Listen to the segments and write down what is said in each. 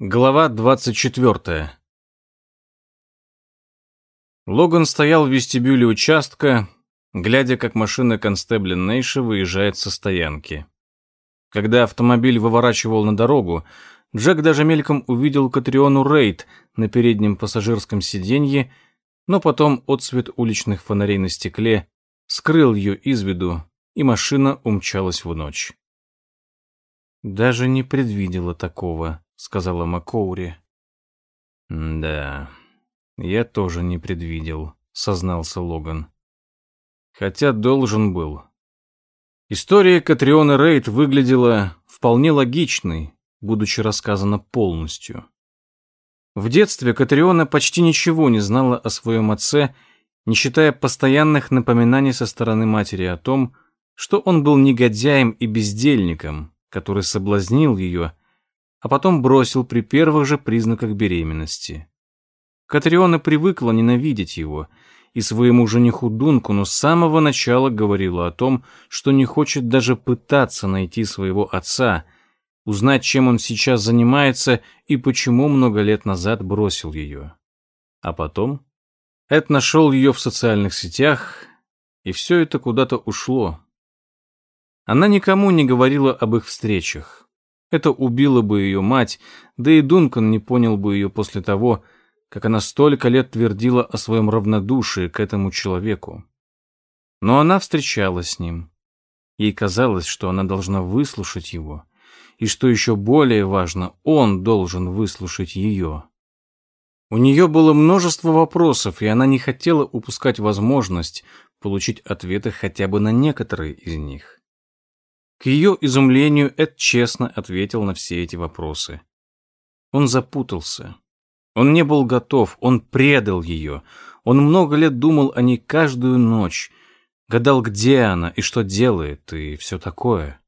Глава 24. Логан стоял в вестибюле участка, глядя, как машина констебля Нейша выезжает со стоянки. Когда автомобиль выворачивал на дорогу, Джек даже мельком увидел Катриону Рейд на переднем пассажирском сиденье, но потом отсвет уличных фонарей на стекле скрыл ее из виду, и машина умчалась в ночь. Даже не предвидела такого. — сказала Макоури. «Да, я тоже не предвидел», — сознался Логан. «Хотя должен был». История Катриона Рейд выглядела вполне логичной, будучи рассказана полностью. В детстве Катриона почти ничего не знала о своем отце, не считая постоянных напоминаний со стороны матери о том, что он был негодяем и бездельником, который соблазнил ее а потом бросил при первых же признаках беременности. Катриона привыкла ненавидеть его, и своему жениху Дункану с самого начала говорила о том, что не хочет даже пытаться найти своего отца, узнать, чем он сейчас занимается и почему много лет назад бросил ее. А потом Эд нашел ее в социальных сетях, и все это куда-то ушло. Она никому не говорила об их встречах. Это убило бы ее мать, да и Дункан не понял бы ее после того, как она столько лет твердила о своем равнодушии к этому человеку. Но она встречалась с ним. Ей казалось, что она должна выслушать его, и, что еще более важно, он должен выслушать ее. У нее было множество вопросов, и она не хотела упускать возможность получить ответы хотя бы на некоторые из них. К ее изумлению Эд честно ответил на все эти вопросы. Он запутался. Он не был готов, он предал ее. Он много лет думал о ней каждую ночь, гадал, где она и что делает, и все такое.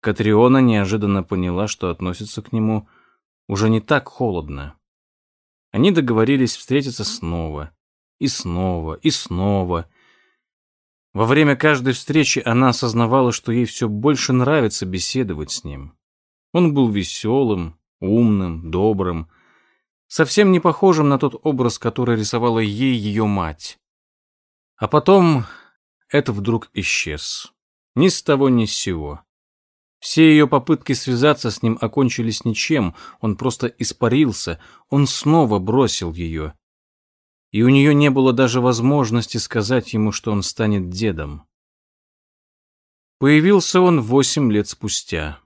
Катриона неожиданно поняла, что относится к нему уже не так холодно. Они договорились встретиться снова, и снова, и снова — во время каждой встречи она осознавала, что ей все больше нравится беседовать с ним. Он был веселым, умным, добрым, совсем не похожим на тот образ, который рисовала ей ее мать. А потом это вдруг исчез. Ни с того, ни с сего. Все ее попытки связаться с ним окончились ничем, он просто испарился, он снова бросил ее, и у нее не было даже возможности сказать ему, что он станет дедом. Появился он восемь лет спустя.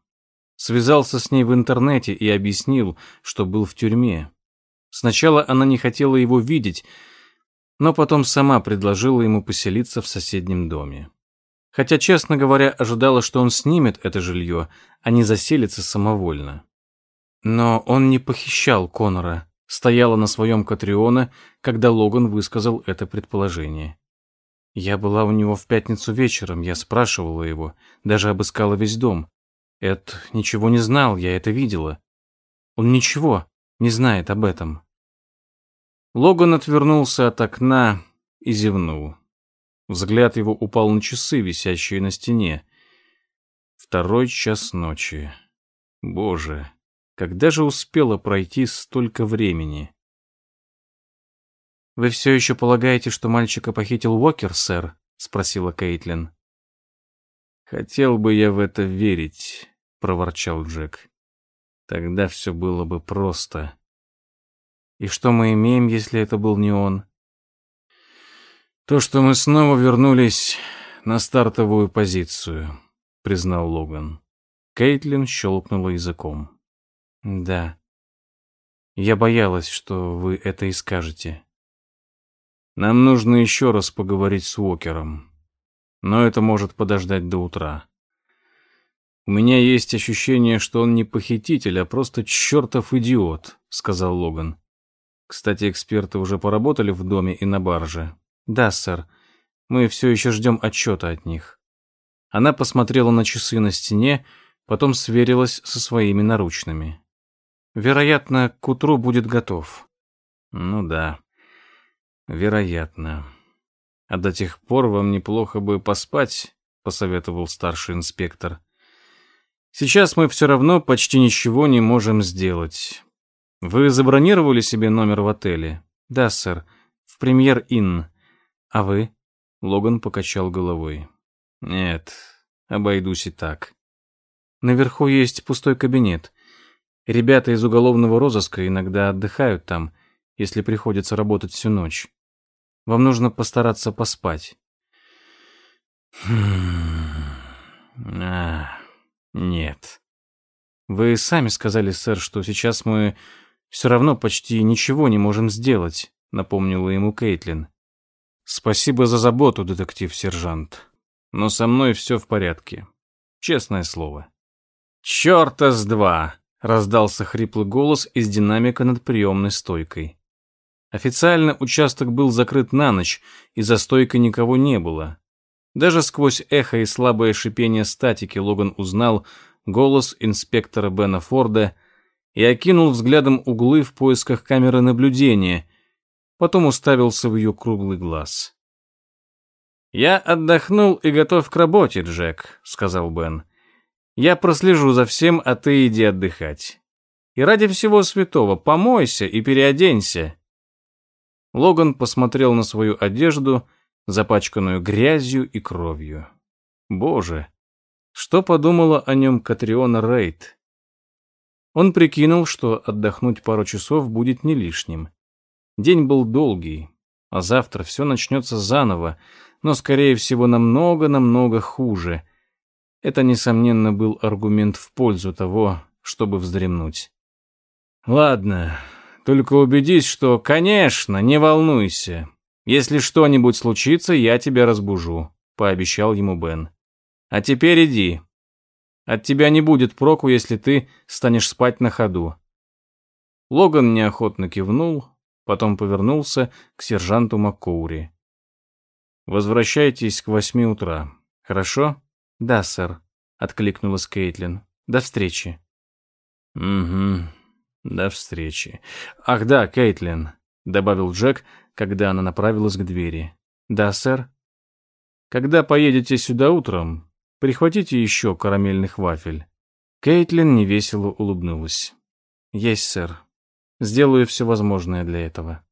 Связался с ней в интернете и объяснил, что был в тюрьме. Сначала она не хотела его видеть, но потом сама предложила ему поселиться в соседнем доме. Хотя, честно говоря, ожидала, что он снимет это жилье, а не заселится самовольно. Но он не похищал Конора стояла на своем Катриона, когда Логан высказал это предположение. Я была у него в пятницу вечером, я спрашивала его, даже обыскала весь дом. Эд ничего не знал, я это видела. Он ничего не знает об этом. Логан отвернулся от окна и зевнул. Взгляд его упал на часы, висящие на стене. Второй час ночи. Боже, когда же успело пройти столько времени? «Вы все еще полагаете, что мальчика похитил Уокер, сэр?» — спросила Кейтлин. «Хотел бы я в это верить», — проворчал Джек. «Тогда все было бы просто». «И что мы имеем, если это был не он?» «То, что мы снова вернулись на стартовую позицию», — признал Логан. Кейтлин щелкнула языком. Да. Я боялась, что вы это и скажете. Нам нужно еще раз поговорить с Уокером. Но это может подождать до утра. У меня есть ощущение, что он не похититель, а просто чертов идиот, сказал Логан. Кстати, эксперты уже поработали в доме и на барже. Да, сэр. Мы все еще ждем отчета от них. Она посмотрела на часы на стене, потом сверилась со своими наручными. Вероятно, к утру будет готов. Ну да, вероятно. А до тех пор вам неплохо бы поспать, посоветовал старший инспектор. Сейчас мы все равно почти ничего не можем сделать. Вы забронировали себе номер в отеле? Да, сэр. В Премьер Инн. А вы? Логан покачал головой. Нет, обойдусь и так. Наверху есть пустой кабинет. Ребята из уголовного розыска иногда отдыхают там, если приходится работать всю ночь. Вам нужно постараться поспать. Хм. А, нет. Вы сами сказали, сэр, что сейчас мы все равно почти ничего не можем сделать, напомнила ему Кейтлин. Спасибо за заботу, детектив-сержант. Но со мной все в порядке. Честное слово. Чёрта с два! Раздался хриплый голос из динамика над приемной стойкой. Официально участок был закрыт на ночь, и за стойкой никого не было. Даже сквозь эхо и слабое шипение статики Логан узнал голос инспектора Бена Форда и окинул взглядом углы в поисках камеры наблюдения, потом уставился в ее круглый глаз. «Я отдохнул и готов к работе, Джек», — сказал Бен. Я прослежу за всем, а ты иди отдыхать. И ради всего святого помойся и переоденься. Логан посмотрел на свою одежду, запачканную грязью и кровью. Боже, что подумала о нем Катриона Рейд? Он прикинул, что отдохнуть пару часов будет не лишним. День был долгий, а завтра все начнется заново, но, скорее всего, намного-намного хуже — это, несомненно, был аргумент в пользу того, чтобы вздремнуть. «Ладно, только убедись, что, конечно, не волнуйся. Если что-нибудь случится, я тебя разбужу», — пообещал ему Бен. «А теперь иди. От тебя не будет проку, если ты станешь спать на ходу». Логан неохотно кивнул, потом повернулся к сержанту Маккоури. «Возвращайтесь к восьми утра, хорошо?» «Да, сэр», — откликнулась Кейтлин. «До встречи». «Угу, до встречи. Ах да, Кейтлин», — добавил Джек, когда она направилась к двери. «Да, сэр». «Когда поедете сюда утром, прихватите еще карамельных вафель». Кейтлин невесело улыбнулась. «Есть, сэр. Сделаю все возможное для этого».